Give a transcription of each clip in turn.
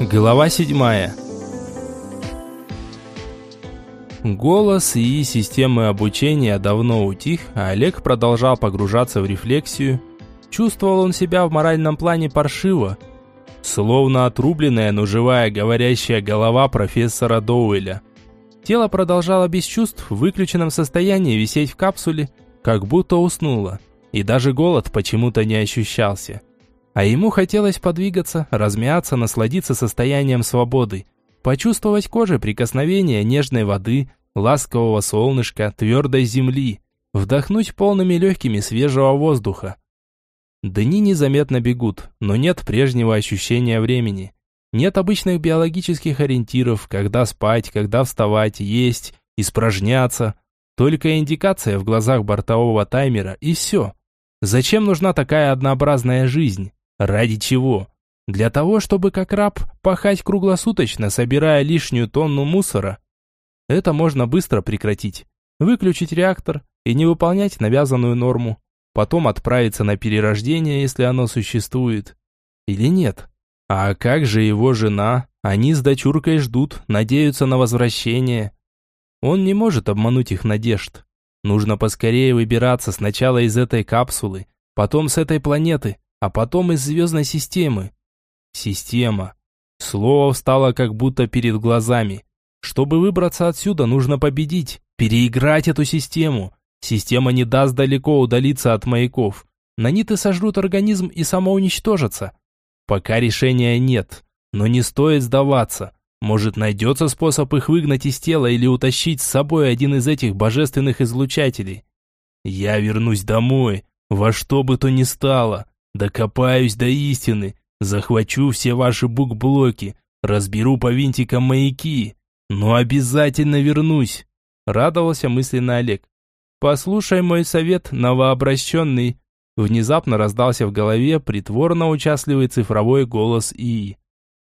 Глава седьмая. Голос и системы обучения давно утих, а Олег продолжал погружаться в рефлексию. Чувствовал он себя в моральном плане паршиво, словно отрубленная, но живая говорящая голова профессора Доуэля. Тело продолжало без чувств в выключенном состоянии висеть в капсуле, как будто уснуло, и даже голод почему-то не ощущался. А ему хотелось подвигаться, размяться, насладиться состоянием свободы, почувствовать кожей прикосновение нежной воды, ласкового солнышка, твердой земли, вдохнуть полными легкими свежего воздуха. Дни незаметно бегут, но нет прежнего ощущения времени. Нет обычных биологических ориентиров, когда спать, когда вставать, есть, испражняться. Только индикация в глазах бортового таймера и все. Зачем нужна такая однообразная жизнь? Ради чего? Для того, чтобы как раб пахать круглосуточно, собирая лишнюю тонну мусора? Это можно быстро прекратить. Выключить реактор и не выполнять навязанную норму. Потом отправиться на перерождение, если оно существует. Или нет? А как же его жена? Они с дочуркой ждут, надеются на возвращение. Он не может обмануть их надежд. Нужно поскорее выбираться сначала из этой капсулы, потом с этой планеты, а потом из звездной системы. Система. Слово встало как будто перед глазами. Чтобы выбраться отсюда, нужно победить, переиграть эту систему. Система не даст далеко удалиться от маяков. Наниты сожрут организм и самоуничтожатся. Пока решения нет, но не стоит сдаваться. Может, найдется способ их выгнать из тела или утащить с собой один из этих божественных излучателей. Я вернусь домой, во что бы то ни стало. Докопаюсь до истины, захвачу все ваши букблоки, разберу по винтикам маяки, но обязательно вернусь. Радовался мысленно Олег. Послушай мой совет, новообращенный. Внезапно раздался в голове притворно участливый цифровой голос ИИ.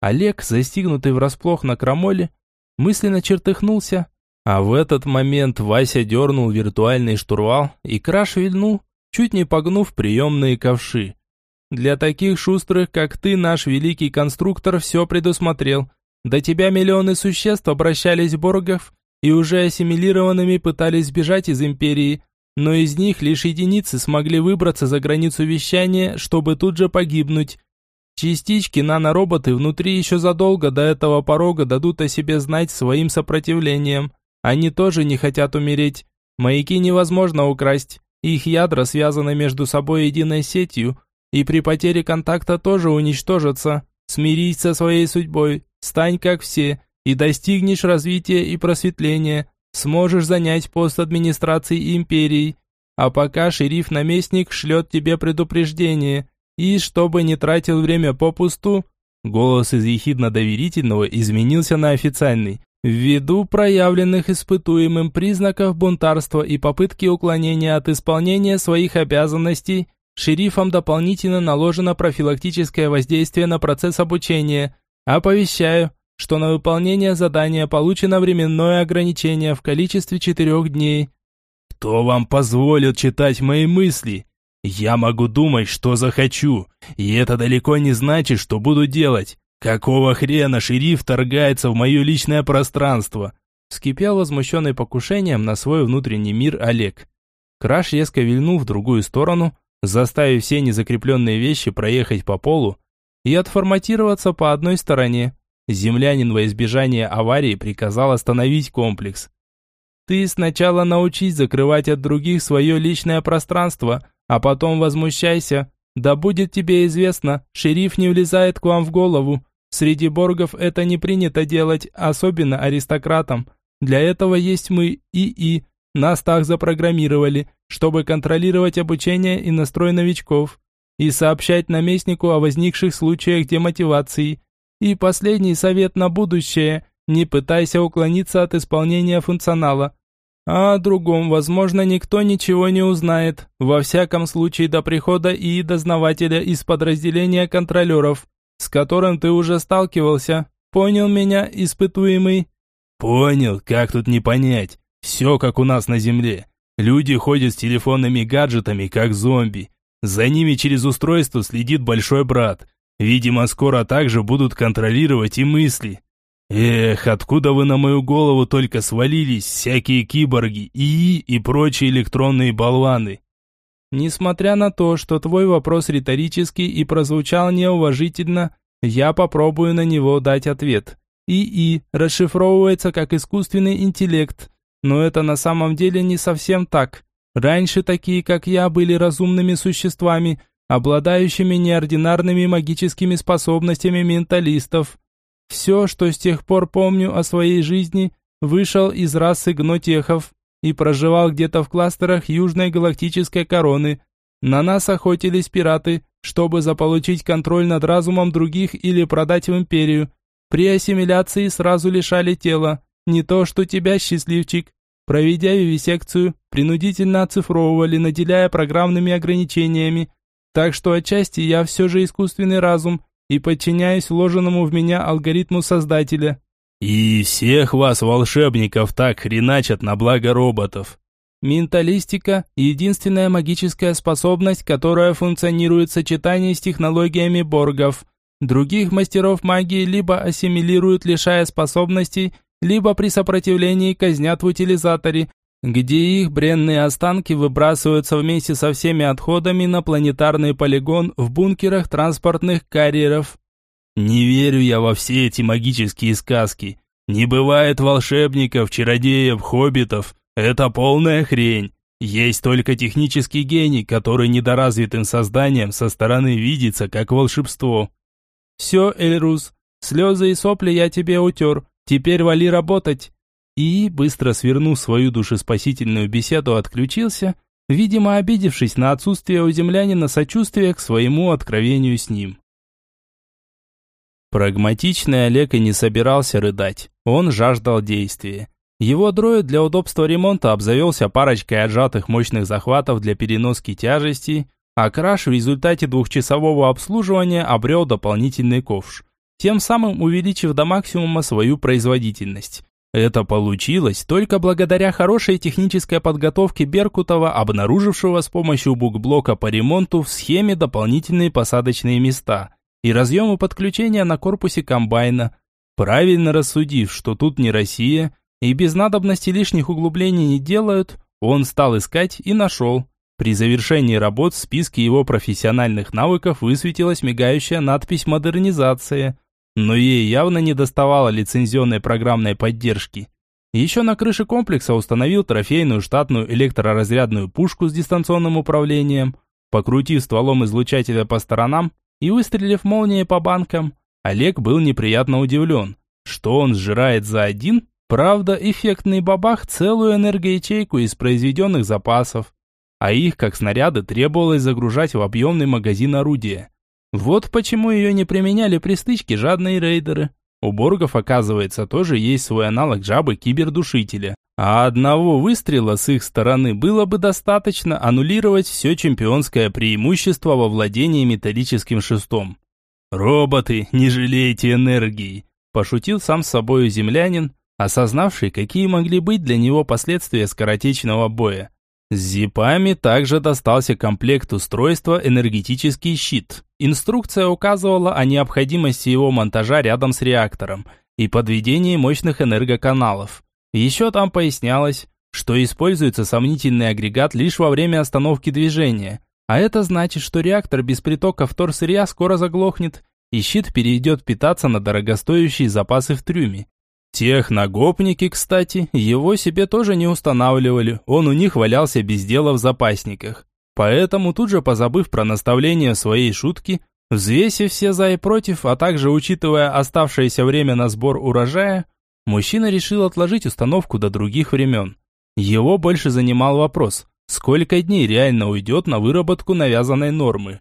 Олег, застигнутый врасплох на крамоле, мысленно чертыхнулся, а в этот момент Вася дернул виртуальный штурвал, и краш вильнул, чуть не погнув приемные ковши. Для таких шустрых, как ты, наш великий конструктор все предусмотрел. До тебя миллионы существ обращались в боргов и уже ассимилированными пытались сбежать из Империи, но из них лишь единицы смогли выбраться за границу вещания, чтобы тут же погибнуть. Частички нанороботы внутри еще задолго до этого порога дадут о себе знать своим сопротивлением. Они тоже не хотят умереть. Маяки невозможно украсть. Их ядра связаны между собой единой сетью, и при потере контакта тоже уничтожатся. Смирись со своей судьбой, стань как все, и достигнешь развития и просветления. Сможешь занять пост администрации империи. А пока шериф-наместник шлет тебе предупреждение. И чтобы не тратил время попусту, голос из ехидно-доверительного изменился на официальный. Ввиду проявленных испытуемым признаков бунтарства и попытки уклонения от исполнения своих обязанностей, Шерифом дополнительно наложено профилактическое воздействие на процесс обучения. Оповещаю, что на выполнение задания получено временное ограничение в количестве четырех дней. Кто вам позволил читать мои мысли? Я могу думать, что захочу, и это далеко не значит, что буду делать. Какого хрена шериф торгается в мое личное пространство? Вскипел возмущенный покушением на свой внутренний мир Олег. Краш резко вильнул в другую сторону, заставив все незакрепленные вещи проехать по полу и отформатироваться по одной стороне. Землянин во избежание аварии приказал остановить комплекс. «Ты сначала научись закрывать от других свое личное пространство, а потом возмущайся. Да будет тебе известно, шериф не влезает к вам в голову. Среди боргов это не принято делать, особенно аристократам. Для этого есть мы, ИИ, нас так запрограммировали, чтобы контролировать обучение и настрой новичков и сообщать наместнику о возникших случаях демотивации. И последний совет на будущее – не пытайся уклониться от исполнения функционала. А о другом, возможно, никто ничего не узнает, во всяком случае до прихода и дознавателя из подразделения контролеров, с которым ты уже сталкивался. Понял меня, испытуемый? Понял, как тут не понять. Все как у нас на земле. Люди ходят с телефонными гаджетами, как зомби. За ними через устройство следит большой брат. Видимо, скоро также будут контролировать и мысли. Эх, откуда вы на мою голову только свалились, всякие киборги, ИИ и прочие электронные болваны? Несмотря на то, что твой вопрос риторический и прозвучал неуважительно, я попробую на него дать ответ. ИИ расшифровывается как искусственный интеллект, но это на самом деле не совсем так. Раньше такие, как я, были разумными существами, обладающими неординарными магическими способностями менталистов. Все, что с тех пор помню о своей жизни, вышел из расы гнотехов и проживал где-то в кластерах Южной Галактической Короны. На нас охотились пираты, чтобы заполучить контроль над разумом других или продать в империю. При ассимиляции сразу лишали тела. Не то, что тебя, счастливчик. Проведя вивисекцию, принудительно оцифровывали, наделяя программными ограничениями. Так что отчасти я все же искусственный разум и подчиняюсь вложенному в меня алгоритму Создателя. И всех вас, волшебников, так хреначат на благо роботов. Менталистика – единственная магическая способность, которая функционирует в сочетании с технологиями боргов. Других мастеров магии либо ассимилируют, лишая способностей, либо при сопротивлении казнят в утилизаторе, где их бренные останки выбрасываются вместе со всеми отходами на планетарный полигон в бункерах транспортных карьеров. Не верю я во все эти магические сказки. Не бывает волшебников, чародеев, хоббитов. Это полная хрень. Есть только технический гений, который недоразвитым созданием со стороны видится как волшебство. Все, Эльрус, слезы и сопли я тебе утер. Теперь вали работать. И, быстро свернув свою душеспасительную беседу, отключился, видимо, обидевшись на отсутствие у землянина сочувствия к своему откровению с ним. Прагматичный Олег и не собирался рыдать. Он жаждал действия. Его дроид для удобства ремонта обзавелся парочкой отжатых мощных захватов для переноски тяжестей, а краш в результате двухчасового обслуживания обрел дополнительный ковш, тем самым увеличив до максимума свою производительность. Это получилось только благодаря хорошей технической подготовке Беркутова, обнаружившего с помощью букблока по ремонту в схеме дополнительные посадочные места – и разъемы подключения на корпусе комбайна. Правильно рассудив, что тут не Россия, и без надобности лишних углублений не делают, он стал искать и нашел. При завершении работ в списке его профессиональных навыков высветилась мигающая надпись «Модернизация», но ей явно не доставало лицензионной программной поддержки. Еще на крыше комплекса установил трофейную штатную электроразрядную пушку с дистанционным управлением. Покрутив стволом излучателя по сторонам, и выстрелив молнией по банкам, Олег был неприятно удивлен, что он сжирает за один, правда, эффектный бабах целую энергоячейку из произведенных запасов, а их, как снаряды, требовалось загружать в объемный магазин орудия. Вот почему ее не применяли при стычке жадные рейдеры. У боргов, оказывается, тоже есть свой аналог жабы кибердушителя. А одного выстрела с их стороны было бы достаточно аннулировать все чемпионское преимущество во владении металлическим шестом. «Роботы, не жалейте энергии!» – пошутил сам с собой землянин, осознавший, какие могли быть для него последствия скоротечного боя. С зипами также достался комплект устройства «Энергетический щит». Инструкция указывала о необходимости его монтажа рядом с реактором и подведении мощных энергоканалов. Еще там пояснялось, что используется сомнительный агрегат лишь во время остановки движения, а это значит, что реактор без притока вторсырья скоро заглохнет, и щит перейдет питаться на дорогостоящие запасы в трюме. Техногопники, кстати, его себе тоже не устанавливали, он у них валялся без дела в запасниках. Поэтому тут же позабыв про наставление своей шутки, взвесив все за и против, а также учитывая оставшееся время на сбор урожая, мужчина решил отложить установку до других времен. Его больше занимал вопрос, сколько дней реально уйдет на выработку навязанной нормы.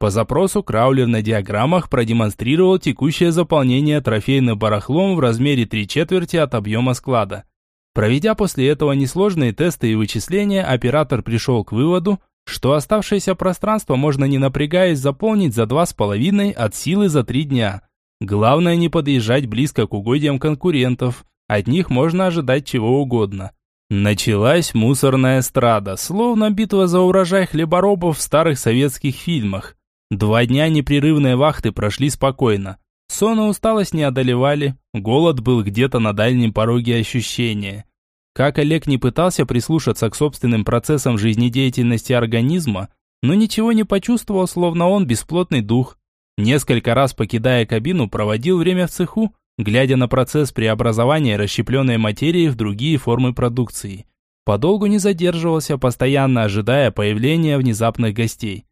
По запросу Краулер на диаграммах продемонстрировал текущее заполнение трофейным барахлом в размере 3 четверти от объема склада. Проведя после этого несложные тесты и вычисления, оператор пришел к выводу, что оставшееся пространство можно не напрягаясь заполнить за 2,5 от силы за 3 дня. Главное не подъезжать близко к угодьям конкурентов. От них можно ожидать чего угодно. Началась мусорная эстрада, словно битва за урожай хлеборобов в старых советских фильмах. Два дня непрерывной вахты прошли спокойно. Сон и усталость не одолевали, голод был где-то на дальнем пороге ощущения. Как Олег не пытался прислушаться к собственным процессам жизнедеятельности организма, но ничего не почувствовал, словно он бесплотный дух. Несколько раз покидая кабину, проводил время в цеху, глядя на процесс преобразования расщепленной материи в другие формы продукции. Подолгу не задерживался, постоянно ожидая появления внезапных гостей.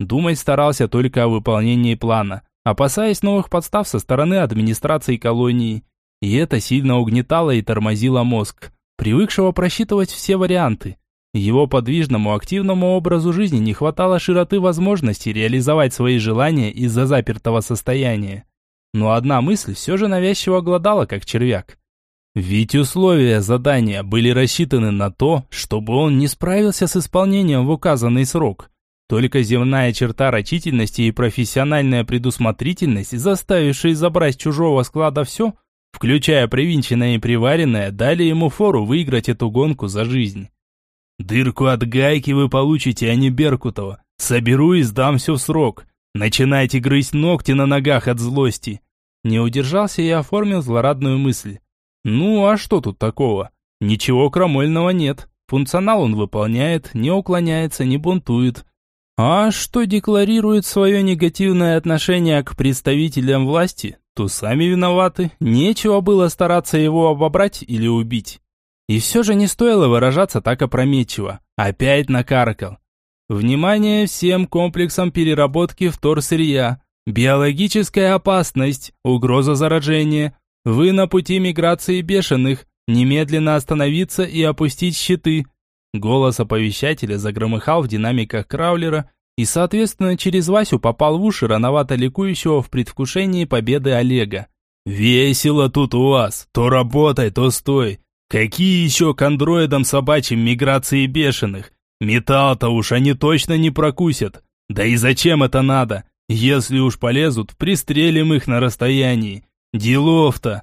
Думать старался только о выполнении плана, опасаясь новых подстав со стороны администрации колонии. И это сильно угнетало и тормозило мозг, привыкшего просчитывать все варианты. Его подвижному активному образу жизни не хватало широты возможностей реализовать свои желания из-за запертого состояния. Но одна мысль все же навязчиво глодала, как червяк. Ведь условия задания были рассчитаны на то, чтобы он не справился с исполнением в указанный срок. Только земная черта рачительности и профессиональная предусмотрительность, заставившие забрать чужого склада все, включая привинченное и приваренное, дали ему фору выиграть эту гонку за жизнь. Дырку от гайки вы получите, а не Беркутова. Соберу и сдам все в срок. Начинайте грызть ногти на ногах от злости. Не удержался и оформил злорадную мысль. Ну, а что тут такого? Ничего крамольного нет. Функционал он выполняет, не уклоняется, не бунтует. А что декларирует свое негативное отношение к представителям власти, то сами виноваты. Нечего было стараться его обобрать или убить. И все же не стоило выражаться так опрометчиво. Опять накаркал. Внимание всем комплексам переработки вторсырья. Биологическая опасность, угроза заражения. Вы на пути миграции бешеных. Немедленно остановиться и опустить щиты. Голос оповещателя загромыхал в динамиках краулера и, соответственно, через Васю попал в уши рановато ликующего в предвкушении победы Олега. «Весело тут у вас. То работай, то стой. Какие еще к андроидам собачьим миграции бешеных? Металл-то уж они точно не прокусят. Да и зачем это надо? Если уж полезут, пристрелим их на расстоянии. Делов-то.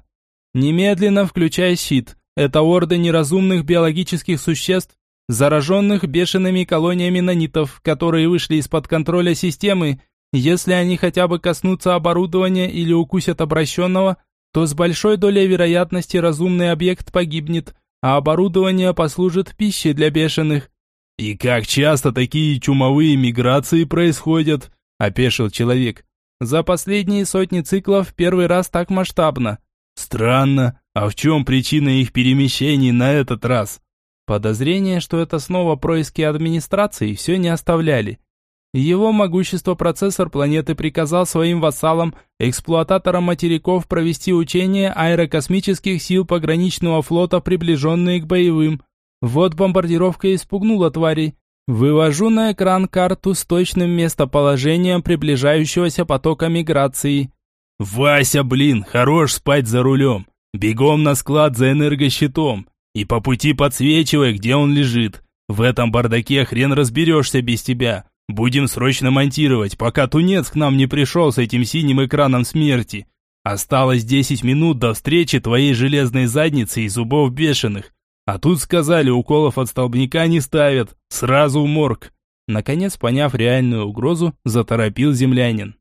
Немедленно включай щит. Это орды неразумных биологических существ, зараженных бешеными колониями нанитов, которые вышли из-под контроля системы. Если они хотя бы коснутся оборудования или укусят обращенного, то с большой долей вероятности разумный объект погибнет, а оборудование послужит пищей для бешеных. «И как часто такие чумовые миграции происходят?» – опешил человек. «За последние сотни циклов первый раз так масштабно». «Странно. А в чем причина их перемещений на этот раз?» Подозрение, что это снова происки администрации, все не оставляли. Его могущество процессор планеты приказал своим вассалам, эксплуататорам материков, провести учения аэрокосмических сил пограничного флота, приближенные к боевым. Вот бомбардировка испугнула тварей. Вывожу на экран карту с точным местоположением приближающегося потока миграции. «Вася, блин, хорош спать за рулем. Бегом на склад за энергощитом. И по пути подсвечивай, где он лежит. В этом бардаке хрен разберешься без тебя. Будем срочно монтировать, пока тунец к нам не пришел с этим синим экраном смерти. Осталось 10 минут до встречи твоей железной задницы и зубов бешеных. А тут сказали, уколов от столбняка не ставят. Сразу в морг. Наконец, поняв реальную угрозу, заторопил землянин.